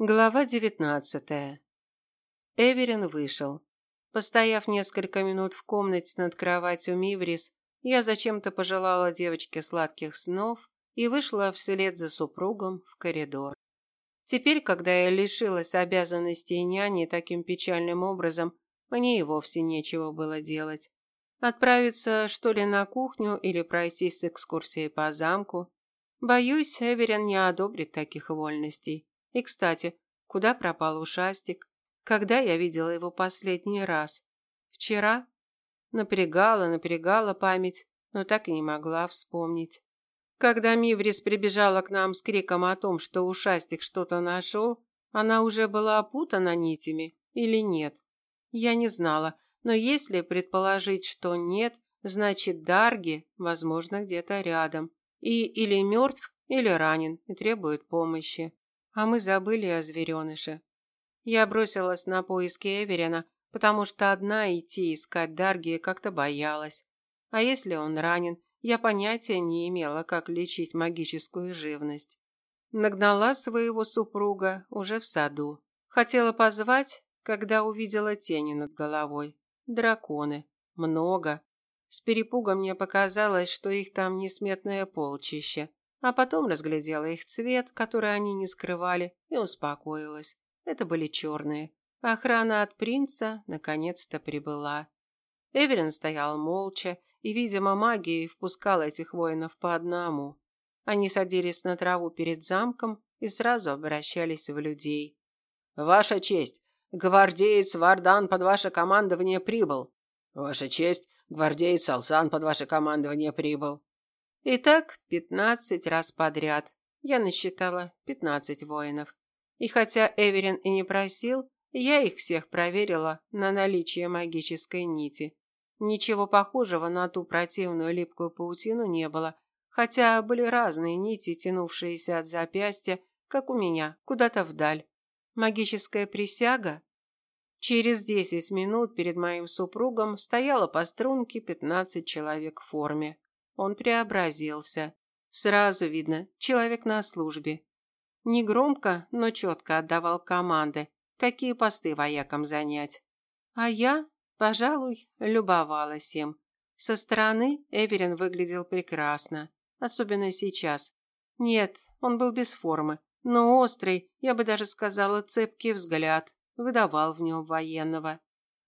Глава девятнадцатая. Эверин вышел. Постояв несколько минут в комнате над кроватью Миврис, я зачем-то пожелала девочке сладких снов и вышла вслед за супругом в коридор. Теперь, когда я лишилась обязанностей няни таким печальным образом, мне и вовсе нечего было делать. Отправиться, что ли, на кухню или пройтись с экскурсией по замку? Боюсь, Эверин не одобрит таких вольностей. И, кстати, куда пропал ушастик? Когда я видела его последний раз? Вчера? Напрягала, напрягала память, но так и не могла вспомнить. Когда Миврис прибежала к нам с криком о том, что ушастик что-то нашел, она уже была опутана нитями или нет? Я не знала, но если предположить, что нет, значит Дарги, возможно, где-то рядом. И или мертв, или ранен и требует помощи а мы забыли о звереныше. Я бросилась на поиски Эверина, потому что одна идти искать Дарги как-то боялась. А если он ранен, я понятия не имела, как лечить магическую живность. Нагнала своего супруга уже в саду. Хотела позвать, когда увидела тени над головой. Драконы. Много. С перепугом мне показалось, что их там несметное полчище. А потом разглядела их цвет, который они не скрывали, и успокоилась. Это были черные. Охрана от принца наконец-то прибыла. Эверин стоял молча, и, видимо, магией впускал этих воинов по одному. Они садились на траву перед замком и сразу обращались в людей. «Ваша честь, гвардеец Вардан под ваше командование прибыл!» «Ваша честь, гвардеец Алсан под ваше командование прибыл!» И так пятнадцать раз подряд. Я насчитала пятнадцать воинов. И хотя Эверин и не просил, я их всех проверила на наличие магической нити. Ничего похожего на ту противную липкую паутину не было, хотя были разные нити, тянувшиеся от запястья, как у меня, куда-то вдаль. Магическая присяга? Через десять минут перед моим супругом стояло по струнке пятнадцать человек в форме. Он преобразился. Сразу видно, человек на службе. Не громко, но четко отдавал команды, какие посты воякам занять. А я, пожалуй, любовалась им. Со стороны Эверин выглядел прекрасно, особенно сейчас. Нет, он был без формы, но острый, я бы даже сказала, цепкий взгляд выдавал в нем военного.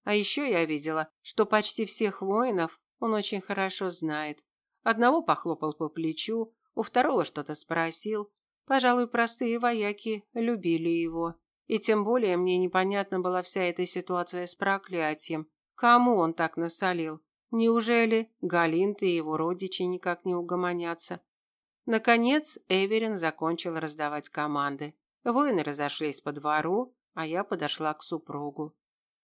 А еще я видела, что почти всех воинов он очень хорошо знает. Одного похлопал по плечу, у второго что-то спросил. Пожалуй, простые вояки любили его. И тем более мне непонятна была вся эта ситуация с проклятием. Кому он так насолил? Неужели Галинт и его родичи никак не угомонятся? Наконец Эверин закончил раздавать команды. Воины разошлись по двору, а я подошла к супругу.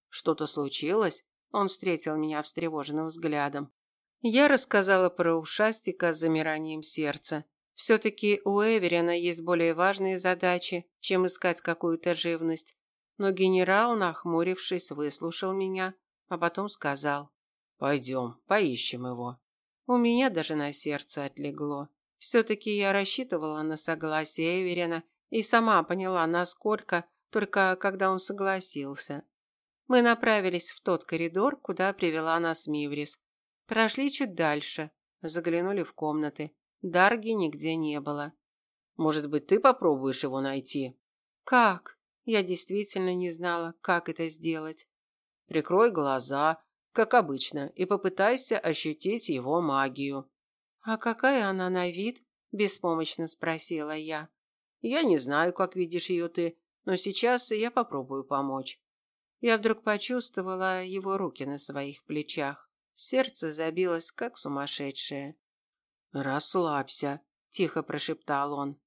Что-то случилось? Он встретил меня встревоженным взглядом. Я рассказала про ушастика с замиранием сердца. Все-таки у Эверина есть более важные задачи, чем искать какую-то живность. Но генерал, нахмурившись, выслушал меня, а потом сказал. «Пойдем, поищем его». У меня даже на сердце отлегло. Все-таки я рассчитывала на согласие Эверина и сама поняла, насколько, только когда он согласился. Мы направились в тот коридор, куда привела нас Миврис, Прошли чуть дальше, заглянули в комнаты. Дарги нигде не было. Может быть, ты попробуешь его найти? Как? Я действительно не знала, как это сделать. Прикрой глаза, как обычно, и попытайся ощутить его магию. А какая она на вид? беспомощно спросила я. Я не знаю, как видишь ее ты, но сейчас я попробую помочь. Я вдруг почувствовала его руки на своих плечах. Сердце забилось, как сумасшедшее. «Расслабься», – тихо прошептал он.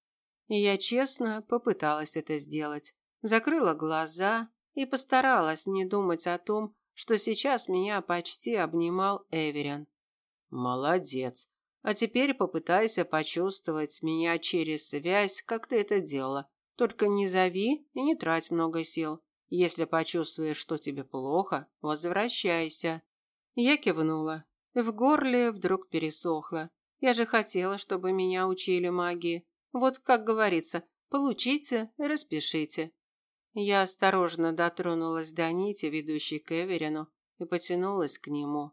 И я честно попыталась это сделать. Закрыла глаза и постаралась не думать о том, что сейчас меня почти обнимал Эверин. «Молодец. А теперь попытайся почувствовать меня через связь, как ты это делала. Только не зови и не трать много сил. Если почувствуешь, что тебе плохо, возвращайся. Я кивнула. В горле вдруг пересохло. Я же хотела, чтобы меня учили магии. Вот как говорится, получите, распишите. Я осторожно дотронулась до нити, ведущей к Эверину, и потянулась к нему.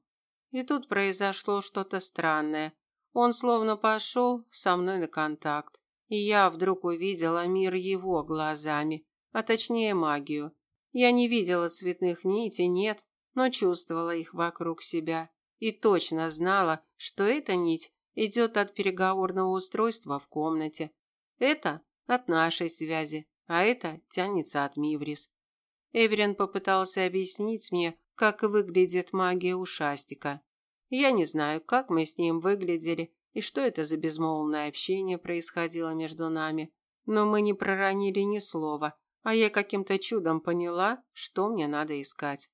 И тут произошло что-то странное. Он словно пошел со мной на контакт, и я вдруг увидела мир его глазами, а точнее магию. Я не видела цветных нитей, нет, но чувствовала их вокруг себя и точно знала, что эта нить идет от переговорного устройства в комнате. Это от нашей связи, а это тянется от Миврис. Эверин попытался объяснить мне, как выглядит магия ушастика. Я не знаю, как мы с ним выглядели и что это за безмолвное общение происходило между нами, но мы не проронили ни слова, а я каким-то чудом поняла, что мне надо искать.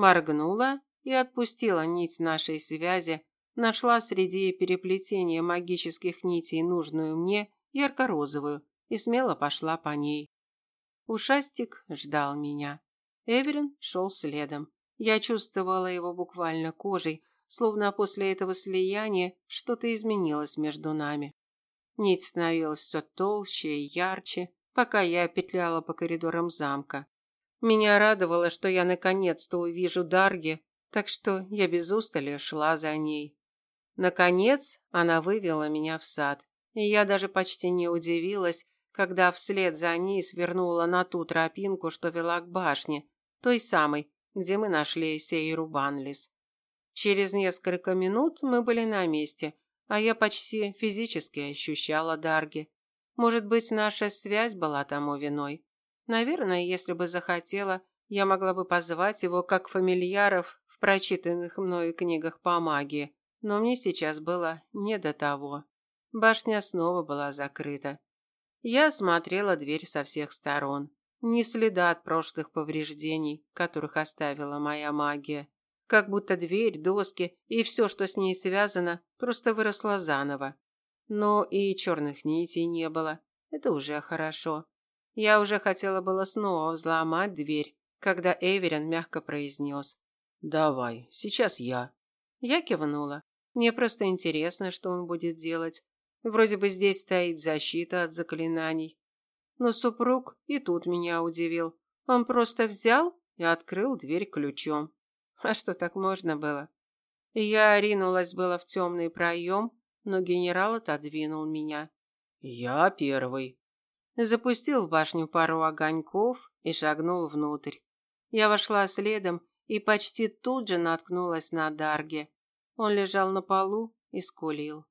Моргнула и отпустила нить нашей связи, нашла среди переплетения магических нитей нужную мне ярко-розовую и смело пошла по ней. Ушастик ждал меня. Эверин шел следом. Я чувствовала его буквально кожей, словно после этого слияния что-то изменилось между нами. Нить становилась все толще и ярче, пока я петляла по коридорам замка. Меня радовало, что я наконец-то увижу Дарги, так что я без устали шла за ней. Наконец, она вывела меня в сад, и я даже почти не удивилась, когда вслед за ней свернула на ту тропинку, что вела к башне, той самой, где мы нашли Сейру Банлис. Через несколько минут мы были на месте, а я почти физически ощущала Дарги. Может быть, наша связь была тому виной. Наверное, если бы захотела, я могла бы позвать его как фамильяров в прочитанных мною книгах по магии, но мне сейчас было не до того. Башня снова была закрыта. Я осмотрела дверь со всех сторон. Ни следа от прошлых повреждений, которых оставила моя магия. Как будто дверь, доски и все, что с ней связано, просто выросло заново. Но и черных нитей не было. Это уже хорошо. Я уже хотела было снова взломать дверь, когда Эверин мягко произнес. «Давай, сейчас я». Я кивнула. Мне просто интересно, что он будет делать. Вроде бы здесь стоит защита от заклинаний. Но супруг и тут меня удивил. Он просто взял и открыл дверь ключом. А что так можно было? Я ринулась было в темный проем, но генерал отодвинул меня. «Я первый». Запустил в башню пару огоньков и шагнул внутрь. Я вошла следом и почти тут же наткнулась на Дарге. Он лежал на полу и скулил.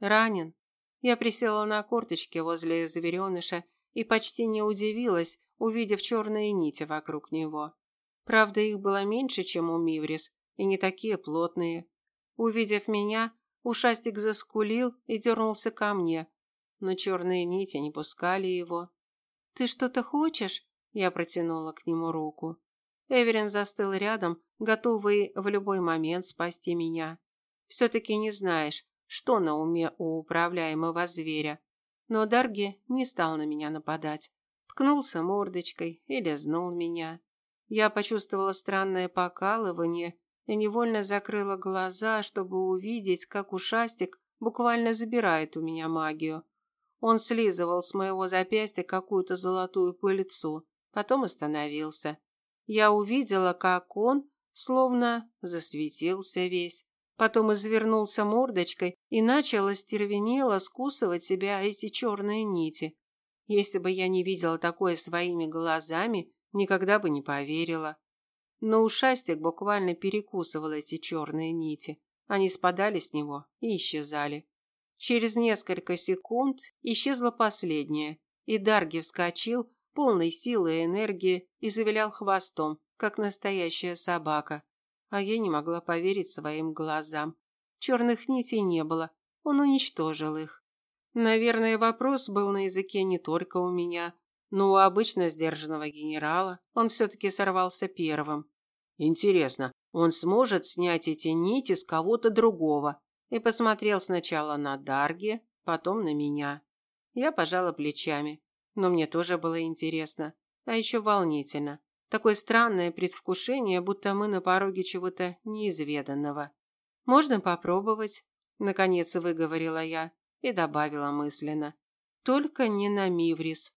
Ранен, я присела на корточки возле звереныша и почти не удивилась, увидев черные нити вокруг него. Правда, их было меньше, чем у Миврис, и не такие плотные. Увидев меня, ушастик заскулил и дернулся ко мне, но черные нити не пускали его. «Ты что-то хочешь?» Я протянула к нему руку. Эверин застыл рядом, готовый в любой момент спасти меня. «Все-таки не знаешь, что на уме у управляемого зверя. Но Дарги не стал на меня нападать. Ткнулся мордочкой и лизнул меня. Я почувствовала странное покалывание и невольно закрыла глаза, чтобы увидеть, как ушастик буквально забирает у меня магию. Он слизывал с моего запястья какую-то золотую пыльцу, потом остановился. Я увидела, как он словно засветился весь. Потом извернулся мордочкой и начал остервенело скусывать себя эти черные нити. Если бы я не видела такое своими глазами, никогда бы не поверила. Но ушастик буквально перекусывал эти черные нити. Они спадали с него и исчезали. Через несколько секунд исчезла последняя, и Дарги вскочил, полный силы и энергии, и завилял хвостом, как настоящая собака а я не могла поверить своим глазам. Черных нитей не было, он уничтожил их. Наверное, вопрос был на языке не только у меня, но у обычно сдержанного генерала он все-таки сорвался первым. Интересно, он сможет снять эти нити с кого-то другого? И посмотрел сначала на Дарги, потом на меня. Я пожала плечами, но мне тоже было интересно, а еще волнительно. Такое странное предвкушение, будто мы на пороге чего-то неизведанного. Можно попробовать, наконец выговорила я и добавила мысленно. Только не на Миврис.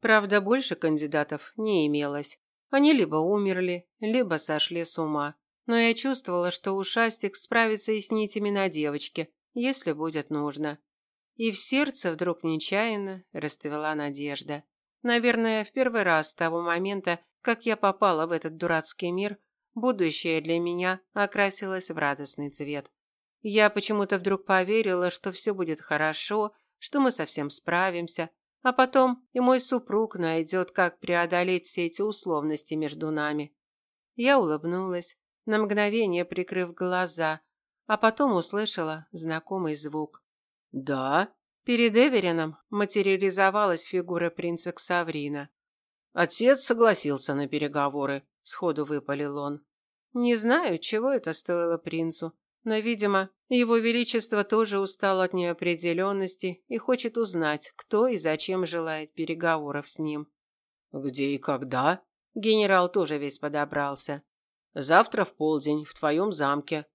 Правда, больше кандидатов не имелось. Они либо умерли, либо сошли с ума. Но я чувствовала, что ушастик справится и с нитями на девочке, если будет нужно. И в сердце вдруг нечаянно расцвела надежда. Наверное, в первый раз с того момента, как я попала в этот дурацкий мир, будущее для меня окрасилось в радостный цвет. Я почему-то вдруг поверила, что все будет хорошо, что мы совсем справимся, а потом и мой супруг найдет, как преодолеть все эти условности между нами. Я улыбнулась, на мгновение прикрыв глаза, а потом услышала знакомый звук. «Да?» Перед Эверином материализовалась фигура принца Ксаврина. Отец согласился на переговоры, сходу выпалил он. Не знаю, чего это стоило принцу, но, видимо, его величество тоже устал от неопределенности и хочет узнать, кто и зачем желает переговоров с ним. Где и когда? Генерал тоже весь подобрался. Завтра в полдень в твоем замке.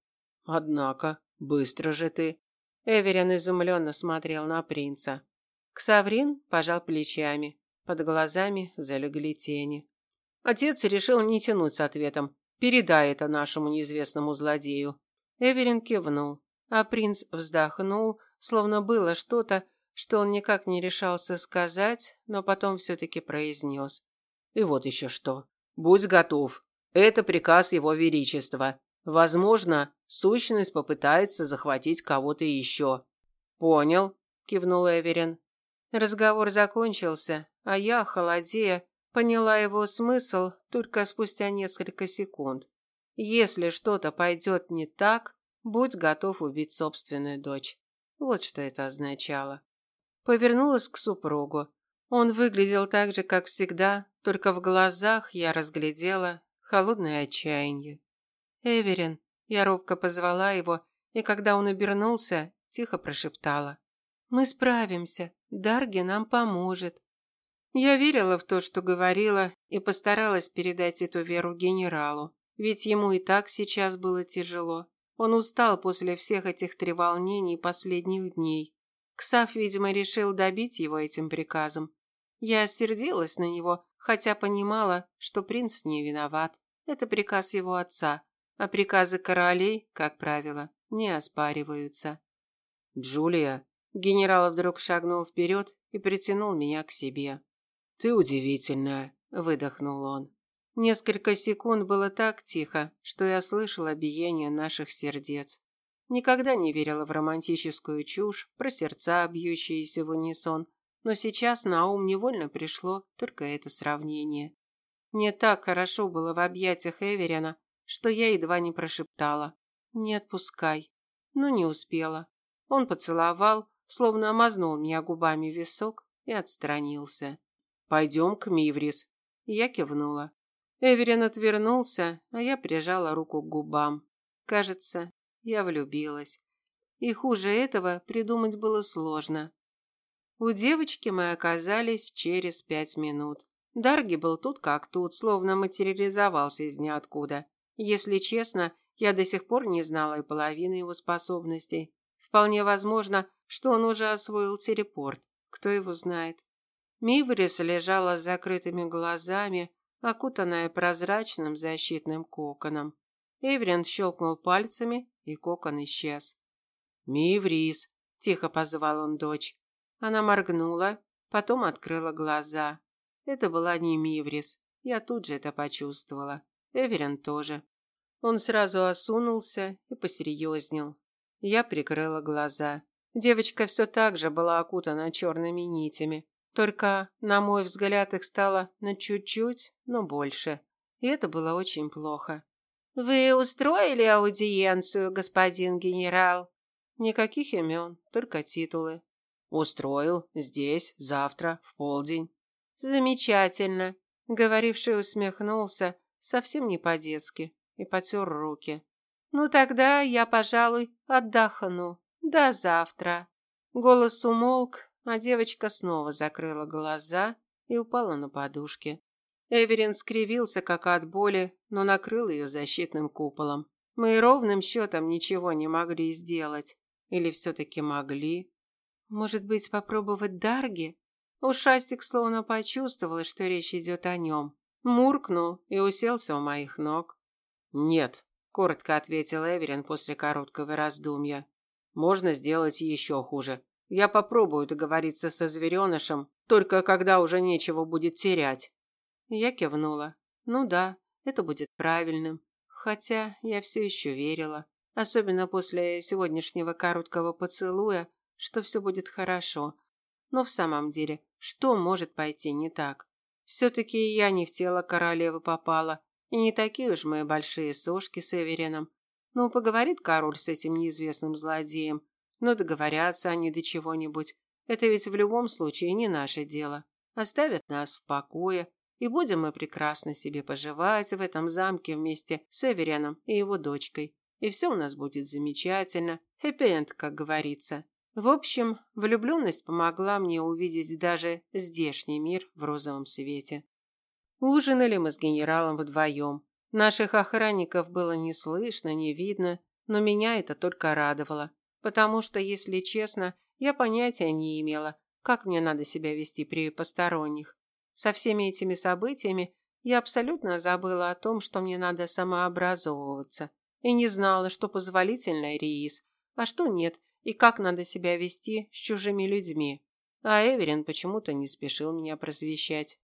Однако, быстро же ты. Эверин изумленно смотрел на принца. Ксаврин пожал плечами. Под глазами залегли тени. Отец решил не тянуть с ответом. Передай это нашему неизвестному злодею. Эверин кивнул, а принц вздохнул, словно было что-то, что он никак не решался сказать, но потом все-таки произнес. И вот еще что. Будь готов. Это приказ его величества. Возможно, сущность попытается захватить кого-то еще. Понял, кивнул Эверин. Разговор закончился, а я, холодея, поняла его смысл только спустя несколько секунд. Если что-то пойдет не так, будь готов убить собственную дочь. Вот что это означало. Повернулась к супругу. Он выглядел так же, как всегда, только в глазах я разглядела холодное отчаяние. Эверин, я робко позвала его, и когда он обернулся, тихо прошептала: "Мы справимся. Дарги нам поможет". Я верила в то, что говорила, и постаралась передать эту веру генералу, ведь ему и так сейчас было тяжело. Он устал после всех этих треволнений последних дней. Ксав, видимо, решил добить его этим приказом. Я сердилась на него, хотя понимала, что принц не виноват. Это приказ его отца, а приказы королей, как правило, не оспариваются. Джулия, генерал вдруг шагнул вперед и притянул меня к себе. Ты удивительная, выдохнул он. Несколько секунд было так тихо, что я слышала биение наших сердец. Никогда не верила в романтическую чушь про сердца, бьющиеся в унисон, но сейчас на ум невольно пришло только это сравнение. Мне так хорошо было в объятиях Эверина, что я едва не прошептала. «Не отпускай». Но не успела. Он поцеловал, словно омазнул меня губами в висок и отстранился. «Пойдем к Миврис». Я кивнула. Эверин отвернулся, а я прижала руку к губам. Кажется, я влюбилась. И хуже этого придумать было сложно. У девочки мы оказались через пять минут. Дарги был тут как тут, словно материализовался из ниоткуда. Если честно, я до сих пор не знала и половины его способностей. Вполне возможно, что он уже освоил телепорт. Кто его знает. Миврис лежала с закрытыми глазами, окутанная прозрачным защитным коконом. Эврин щелкнул пальцами, и кокон исчез. «Миврис!» – тихо позвал он дочь. Она моргнула, потом открыла глаза. Это была не Миврис. Я тут же это почувствовала. Эверин тоже. Он сразу осунулся и посерьезнел. Я прикрыла глаза. Девочка все так же была окутана черными нитями. Только, на мой взгляд, их стало на чуть-чуть, но больше. И это было очень плохо. «Вы устроили аудиенцию, господин генерал?» «Никаких имен, только титулы». «Устроил. Здесь, завтра, в полдень». «Замечательно», — говоривший усмехнулся, совсем не по-детски, и потер руки. «Ну тогда я, пожалуй, отдохну. До завтра». Голос умолк, а девочка снова закрыла глаза и упала на подушки. Эверин скривился, как от боли, но накрыл ее защитным куполом. Мы ровным счетом ничего не могли сделать. Или все-таки могли? Может быть, попробовать Дарги? Ушастик словно почувствовал, что речь идет о нем. Муркнул и уселся у моих ног. «Нет», – коротко ответил Эверин после короткого раздумья. «Можно сделать еще хуже. Я попробую договориться со зверенышем, только когда уже нечего будет терять». Я кивнула. «Ну да, это будет правильным. Хотя я все еще верила, особенно после сегодняшнего короткого поцелуя, что все будет хорошо. Но в самом деле, что может пойти не так? Все-таки я не в тело королевы попала, и не такие уж мы большие сошки с Эверином. Ну, поговорит король с этим неизвестным злодеем, ну, договорятся они до чего-нибудь. Это ведь в любом случае не наше дело. Оставят нас в покое, и будем мы прекрасно себе поживать в этом замке вместе с Эверином и его дочкой. И все у нас будет замечательно. Хэппи-энд, как говорится. В общем, влюбленность помогла мне увидеть даже здешний мир в розовом свете. Ужинали мы с генералом вдвоем. Наших охранников было не слышно, не видно, но меня это только радовало, потому что, если честно, я понятия не имела, как мне надо себя вести при посторонних. Со всеми этими событиями я абсолютно забыла о том, что мне надо самообразовываться, и не знала, что позволительно Риис, а что нет, и как надо себя вести с чужими людьми. А Эверин почему-то не спешил меня просвещать.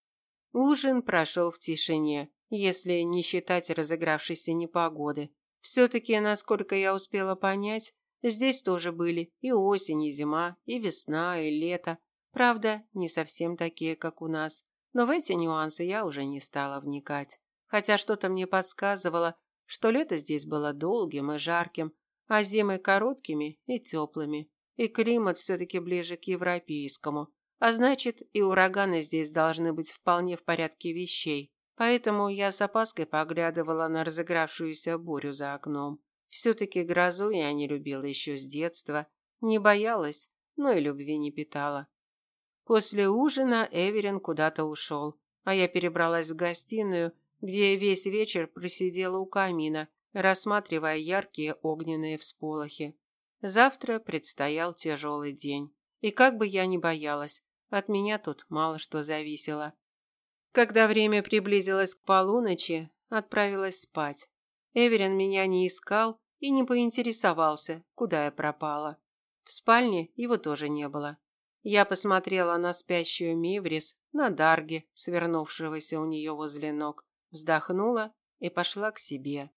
Ужин прошел в тишине, если не считать разыгравшейся непогоды. Все-таки, насколько я успела понять, здесь тоже были и осень, и зима, и весна, и лето. Правда, не совсем такие, как у нас. Но в эти нюансы я уже не стала вникать. Хотя что-то мне подсказывало, что лето здесь было долгим и жарким, а зимы короткими и теплыми. И климат все-таки ближе к европейскому. А значит, и ураганы здесь должны быть вполне в порядке вещей. Поэтому я с опаской поглядывала на разыгравшуюся бурю за окном. Все-таки грозу я не любила еще с детства. Не боялась, но и любви не питала. После ужина Эверин куда-то ушел, а я перебралась в гостиную, где весь вечер просидела у камина, рассматривая яркие огненные всполохи. Завтра предстоял тяжелый день. И как бы я ни боялась, от меня тут мало что зависело. Когда время приблизилось к полуночи, отправилась спать. Эверин меня не искал и не поинтересовался, куда я пропала. В спальне его тоже не было. Я посмотрела на спящую Миврис, на Дарги, свернувшегося у нее возле ног, вздохнула и пошла к себе.